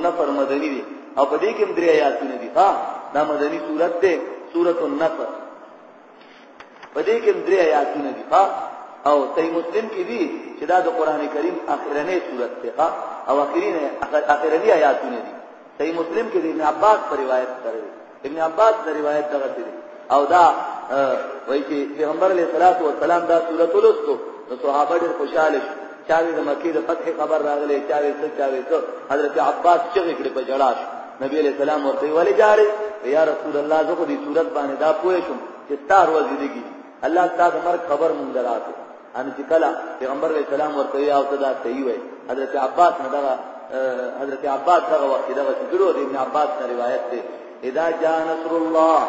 النفر مدنی دی او په دې کې هم درې آیاتونه دي ها دا مدنی صورت ده سورۃ النفر په دې کې هم درې آیاتونه دي ها او صحیح مسلم کې دي چې دا د قران کریم اخرنې صورت ده ها او اخرینه اخرنی آیاتونه دي صحیح مسلم کې د ابن عباس پر روایت سره ابن عباس د روایت دغه دی او دا وایي چې پیغمبر علیه الصلاۃ والسلام دا سورۃ لوستو نو صحابه ډېر خوشاله شو چاوي د مکی د فتح خبر راغلی چاوي څه چاوي څه حضرت عباس چې کړي په جړا شو نبی علیہ السلام ورته ویل جاري یا رسول الله زه خو دې صورت باندې دا پوه شم چې ستار وځي دیږي الله تعالی د مرګ خبر مونږ دراته ان چې کله پیغمبر علیه السلام ورته یې او صدا صحیح وای حضرت عباس نه دغه حضرت عباس دغه وخت دغه شکرو د ابن عباس نه روایت ده اذا جاء نصر الله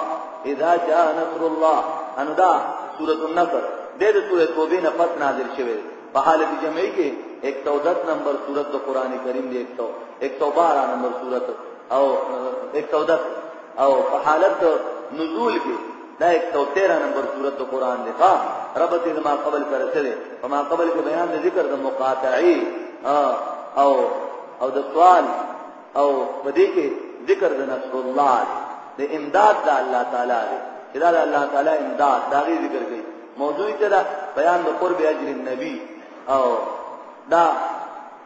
اذا جاء نصر الله ان دا سوره النصر د دې سوره توبه نه پس نازل شوه په حالت جمعي کې 110 نمبر سوره د قران کریم دی 100 112 نمبر سوره او 110 او په حالت نزول کې دا 113 نمبر سورۃ قرآن دی ښا رب دې ما قبل سره سره په ما قبل کې بیان د ذکر د مقاطعي او او د سوال او په دې کې ذکر د نصر الله د امداد د الله تعالی دی چې دا الله تعالی امداد دا غي ذکر کوي موضوع ته دا بیان د قرب اجر النبی او دا